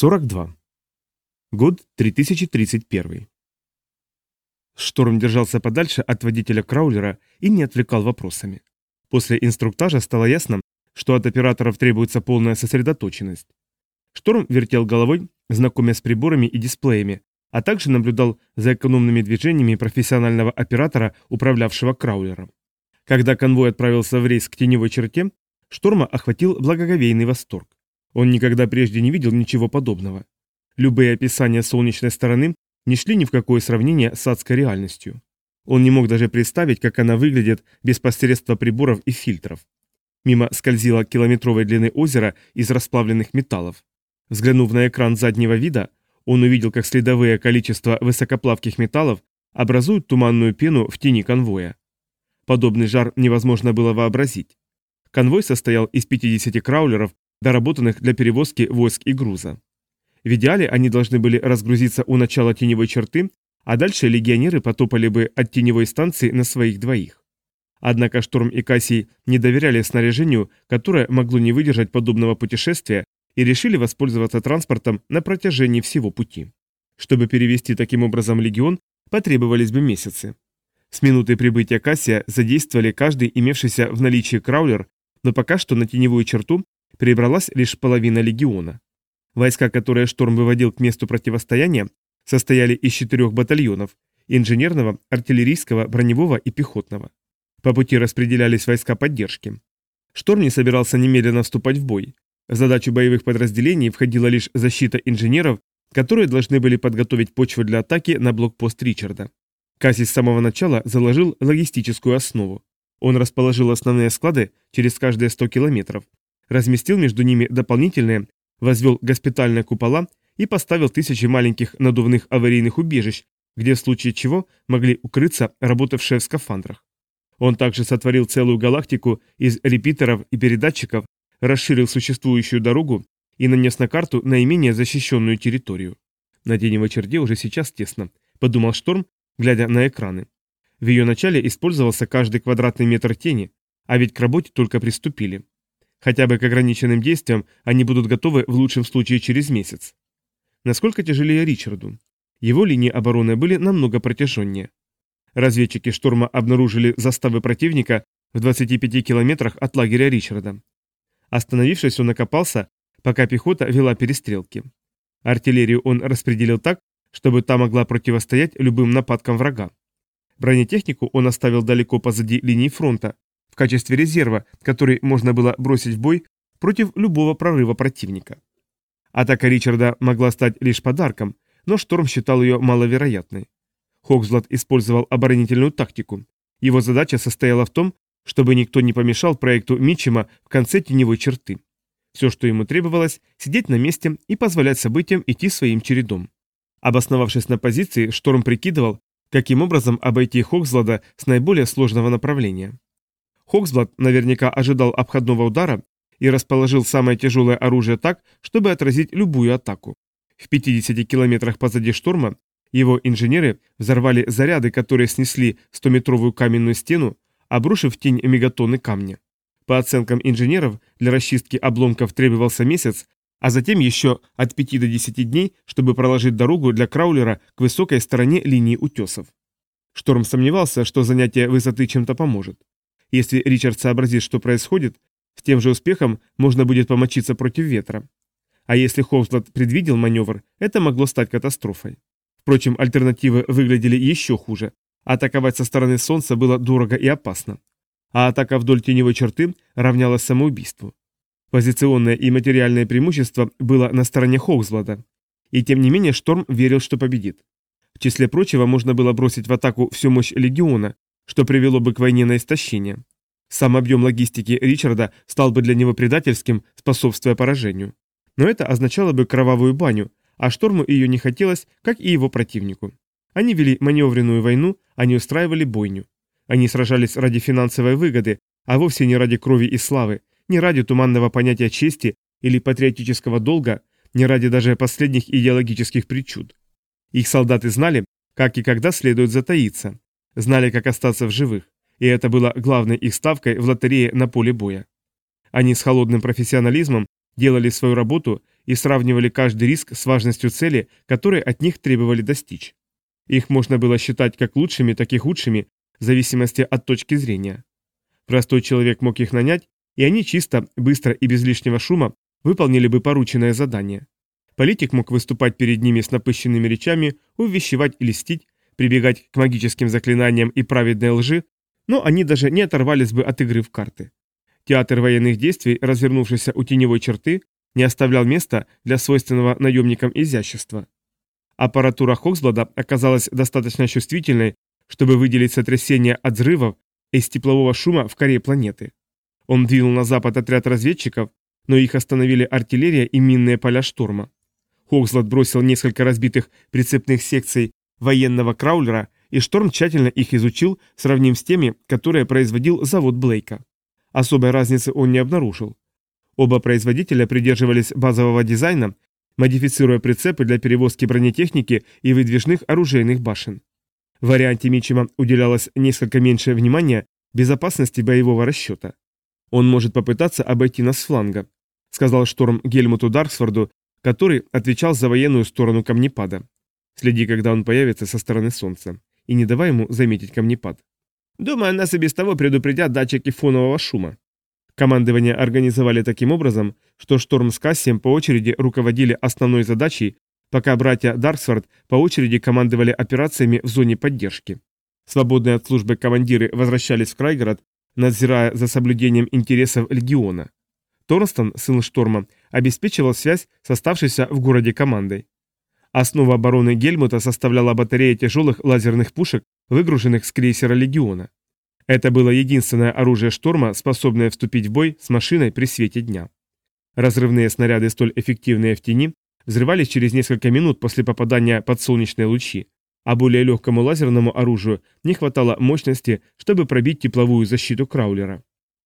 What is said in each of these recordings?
42. Год 3031. Шторм держался подальше от водителя краулера и не отвлекал вопросами. После инструктажа стало ясно, что от операторов требуется полная сосредоточенность. Шторм вертел головой, знакомясь с приборами и дисплеями, а также наблюдал за экономными движениями профессионального оператора, управлявшего краулером. Когда конвой отправился в рейс к теневой черте, Шторма охватил благоговейный восторг. Он никогда прежде не видел ничего подобного. Любые описания солнечной стороны не шли ни в какое сравнение с адской реальностью. Он не мог даже представить, как она выглядит без посредства приборов и фильтров. Мимо скользило километровой длины озера из расплавленных металлов. Взглянув на экран заднего вида, он увидел, как следовые количества высокоплавких металлов образуют туманную пену в тени конвоя. Подобный жар невозможно было вообразить. Конвой состоял из 50 краулеров доработанных для перевозки войск и груза. В идеале они должны были разгрузиться у начала теневой черты, а дальше легионеры потопали бы от теневой станции на своих двоих. Однако Шторм и Кассий не доверяли снаряжению, которое могло не выдержать подобного путешествия, и решили воспользоваться транспортом на протяжении всего пути. Чтобы перевести таким образом легион, потребовались бы месяцы. С минуты прибытия Кассия задействовали каждый имевшийся в наличии краулер, но пока что на теневую черту перебралась лишь половина легиона. Войска, которые Шторм выводил к месту противостояния, состояли из четырех батальонов – инженерного, артиллерийского, броневого и пехотного. По пути распределялись войска поддержки. Шторм не собирался немедленно вступать в бой. В задачу боевых подразделений входила лишь защита инженеров, которые должны были подготовить почву для атаки на блокпост Ричарда. Кассис с самого начала заложил логистическую основу. Он расположил основные склады через каждые 100 километров, разместил между ними дополнительные, возвел госпитальные купола и поставил тысячи маленьких надувных аварийных убежищ, где в случае чего могли укрыться работавшие в скафандрах. Он также сотворил целую галактику из репитеров и передатчиков, расширил существующую дорогу и нанес на карту наименее защищенную территорию. На теневой черте уже сейчас тесно, подумал Шторм, глядя на экраны. В ее начале использовался каждый квадратный метр тени, а ведь к работе только приступили. Хотя бы к ограниченным действиям они будут готовы в лучшем случае через месяц. Насколько тяжелее Ричарду? Его линии обороны были намного протяженнее. Разведчики штурма обнаружили заставы противника в 25 километрах от лагеря Ричарда. Остановившись, он окопался, пока пехота вела перестрелки. Артиллерию он распределил так, чтобы та могла противостоять любым нападкам врага. Бронетехнику он оставил далеко позади линии фронта, качестве резерва, который можно было бросить в бой против любого прорыва противника. Атака Ричарда могла стать лишь подарком, но Шторм считал ее маловероятной. Хоксблад использовал оборонительную тактику. Его задача состояла в том, чтобы никто не помешал проекту Мичима в конце теневой черты. Все, что ему требовалось, сидеть на месте и позволять событиям идти своим чередом. Обосновавшись на позиции, Шторм прикидывал, каким образом обойти Хоксблада с наиболее сложного направления. Хоксблад наверняка ожидал обходного удара и расположил самое тяжелое оружие так, чтобы отразить любую атаку. В 50 километрах позади шторма его инженеры взорвали заряды, которые снесли 100-метровую каменную стену, обрушив в тень мегатонны камня. По оценкам инженеров, для расчистки обломков требовался месяц, а затем еще от 5 до 10 дней, чтобы проложить дорогу для краулера к высокой стороне линии утесов. Шторм сомневался, что занятие высоты чем-то поможет. Если Ричард сообразит, что происходит, с тем же успехом можно будет помочиться против ветра. А если Ховслад предвидел маневр, это могло стать катастрофой. Впрочем, альтернативы выглядели еще хуже. Атаковать со стороны Солнца было дорого и опасно. А атака вдоль теневой черты равнялась самоубийству. Позиционное и материальное преимущество было на стороне Хоуксблада. И тем не менее Шторм верил, что победит. В числе прочего можно было бросить в атаку всю мощь Легиона, что привело бы к войне на истощение. Сам объем логистики Ричарда стал бы для него предательским, способствуя поражению. Но это означало бы кровавую баню, а шторму ее не хотелось, как и его противнику. Они вели маневренную войну, они устраивали бойню. Они сражались ради финансовой выгоды, а вовсе не ради крови и славы, не ради туманного понятия чести или патриотического долга, не ради даже последних идеологических причуд. Их солдаты знали, как и когда следует затаиться, знали, как остаться в живых, и это было главной их ставкой в лотерее на поле боя. Они с холодным профессионализмом делали свою работу и сравнивали каждый риск с важностью цели, которые от них требовали достичь. Их можно было считать как лучшими, так и худшими, в зависимости от точки зрения. Простой человек мог их нанять, и они чисто, быстро и без лишнего шума выполнили бы порученное задание. Политик мог выступать перед ними с напыщенными речами, увещевать и листить прибегать к магическим заклинаниям и праведной лжи, но они даже не оторвались бы от игры в карты. Театр военных действий, развернувшийся у теневой черты, не оставлял места для свойственного наемникам изящества. Аппаратура Хоксблада оказалась достаточно чувствительной, чтобы выделить сотрясение от взрывов из теплового шума в коре планеты. Он двинул на запад отряд разведчиков, но их остановили артиллерия и минные поля штурма. Хоксблад бросил несколько разбитых прицепных секций военного краулера, и Шторм тщательно их изучил, сравнив с теми, которые производил завод Блейка. Особой разницы он не обнаружил. Оба производителя придерживались базового дизайна, модифицируя прицепы для перевозки бронетехники и выдвижных оружейных башен. В варианте Мичима уделялось несколько меньше внимания безопасности боевого расчета. Он может попытаться обойти нас с фланга, сказал Шторм Гельмуту Дарксфорду, который отвечал за военную сторону камнепада. Следи, когда он появится со стороны солнца, и не давай ему заметить камнепад. Думаю, нас и без того предупредят датчики фонового шума. Командование организовали таким образом, что Шторм с Кассием по очереди руководили основной задачей, пока братья Дарксфорд по очереди командовали операциями в зоне поддержки. Свободные от службы командиры возвращались в Крайгород, надзирая за соблюдением интересов легиона. Торстон, сын Шторма, обеспечивал связь с оставшейся в городе командой. Основа обороны Гельмута составляла батарея тяжелых лазерных пушек, выгруженных с крейсера «Легиона». Это было единственное оружие шторма, способное вступить в бой с машиной при свете дня. Разрывные снаряды, столь эффективные в тени, взрывались через несколько минут после попадания под солнечные лучи, а более легкому лазерному оружию не хватало мощности, чтобы пробить тепловую защиту краулера.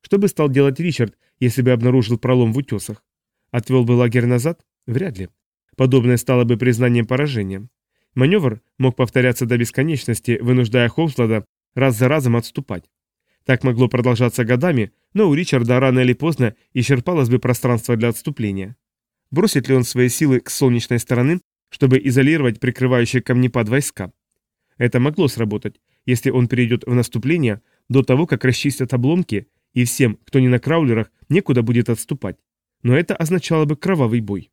Что бы стал делать Ричард, если бы обнаружил пролом в утесах? Отвел бы лагерь назад? Вряд ли. Подобное стало бы признанием поражения. Маневр мог повторяться до бесконечности, вынуждая Холмслада раз за разом отступать. Так могло продолжаться годами, но у Ричарда рано или поздно исчерпалось бы пространство для отступления. Бросит ли он свои силы к солнечной стороны, чтобы изолировать прикрывающие камнепад войска? Это могло сработать, если он перейдет в наступление до того, как расчистят обломки, и всем, кто не на краулерах, некуда будет отступать. Но это означало бы кровавый бой.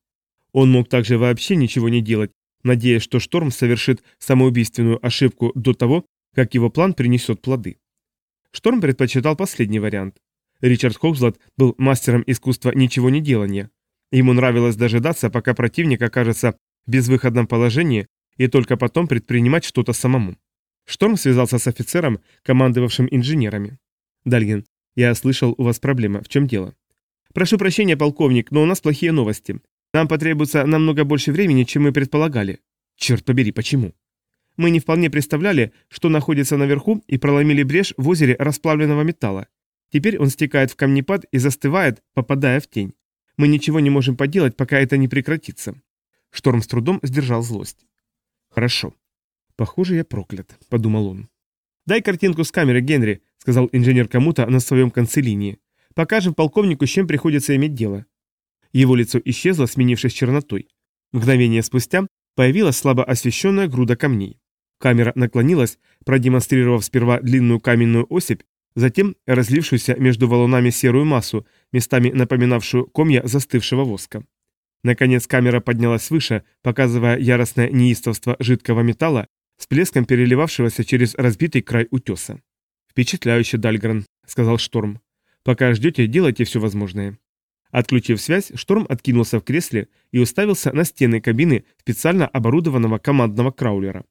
Он мог также вообще ничего не делать, надеясь, что Шторм совершит самоубийственную ошибку до того, как его план принесет плоды. Шторм предпочитал последний вариант. Ричард Хокслот был мастером искусства ничего не делания. Ему нравилось дожидаться, пока противник окажется в безвыходном положении и только потом предпринимать что-то самому. Шторм связался с офицером, командовавшим инженерами. «Дальгин, я слышал, у вас проблема. В чем дело?» «Прошу прощения, полковник, но у нас плохие новости. Нам потребуется намного больше времени, чем мы предполагали. Черт побери, почему? Мы не вполне представляли, что находится наверху, и проломили брешь в озере расплавленного металла. Теперь он стекает в камнепад и застывает, попадая в тень. Мы ничего не можем поделать, пока это не прекратится. Шторм с трудом сдержал злость. Хорошо. Похоже, я проклят, подумал он. Дай картинку с камеры, Генри, сказал инженер кому-то на своем конце линии. Покажем полковнику, с чем приходится иметь дело. Его лицо исчезло, сменившись чернотой. Мгновение спустя появилась слабо освещенная груда камней. Камера наклонилась, продемонстрировав сперва длинную каменную осыпь, затем разлившуюся между валунами серую массу, местами напоминавшую комья застывшего воска. Наконец камера поднялась выше, показывая яростное неистовство жидкого металла, с плеском переливавшегося через разбитый край утеса. «Впечатляюще, Дальгран», — сказал Шторм. «Пока ждете, делайте все возможное». Отключив связь, Шторм откинулся в кресле и уставился на стены кабины специально оборудованного командного краулера.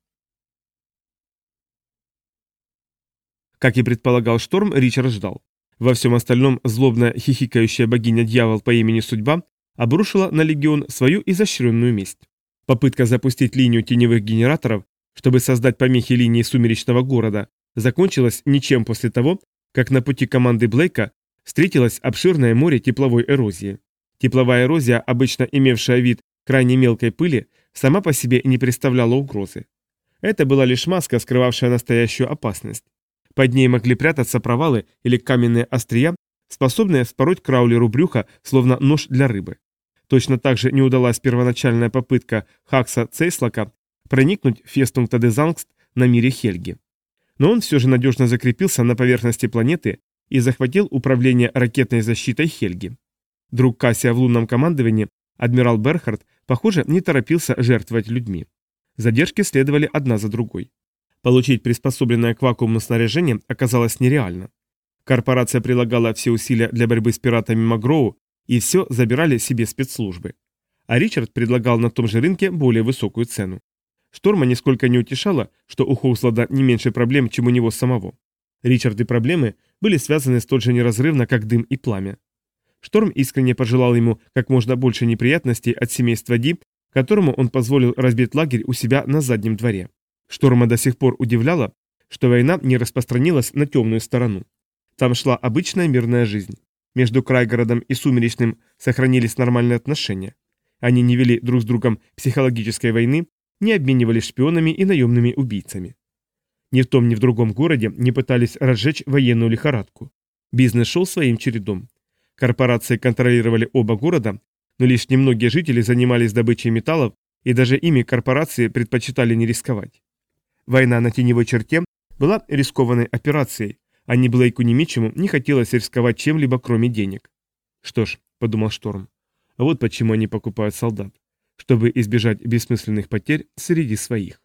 Как и предполагал Шторм, Ричард ждал. Во всем остальном злобно хихикающая богиня-дьявол по имени Судьба обрушила на Легион свою изощренную месть. Попытка запустить линию теневых генераторов, чтобы создать помехи линии сумеречного города, закончилась ничем после того, как на пути команды Блейка встретилось обширное море тепловой эрозии. Тепловая эрозия, обычно имевшая вид крайне мелкой пыли, сама по себе не представляла угрозы. Это была лишь маска, скрывавшая настоящую опасность. Под ней могли прятаться провалы или каменные острия, способные вспороть краулеру брюха, словно нож для рыбы. Точно так же не удалась первоначальная попытка Хакса Цейслака проникнуть в Фестунг Тадезангст на мире Хельги. Но он все же надежно закрепился на поверхности планеты и захватил управление ракетной защитой Хельги. Друг Кассия в лунном командовании, адмирал Берхард, похоже, не торопился жертвовать людьми. Задержки следовали одна за другой. Получить приспособленное к вакууму снаряжение оказалось нереально. Корпорация прилагала все усилия для борьбы с пиратами Магроу, и все забирали себе спецслужбы. А Ричард предлагал на том же рынке более высокую цену. Шторма нисколько не утешало, что у Хоуслада не меньше проблем, чем у него самого. Ричард и проблемы были связаны столь же неразрывно, как дым и пламя. Шторм искренне пожелал ему как можно больше неприятностей от семейства Ди, которому он позволил разбить лагерь у себя на заднем дворе. Шторма до сих пор удивляло, что война не распространилась на темную сторону. Там шла обычная мирная жизнь. Между Крайгородом и Сумеречным сохранились нормальные отношения. Они не вели друг с другом психологической войны, не обменивались шпионами и наемными убийцами. Ни в том, ни в другом городе не пытались разжечь военную лихорадку. Бизнес шел своим чередом. Корпорации контролировали оба города, но лишь немногие жители занимались добычей металлов, и даже ими корпорации предпочитали не рисковать. Война на теневой черте была рискованной операцией, а ни Блейку, ни Мичему не хотелось рисковать чем-либо, кроме денег. «Что ж», — подумал Шторм, — «вот почему они покупают солдат, чтобы избежать бессмысленных потерь среди своих».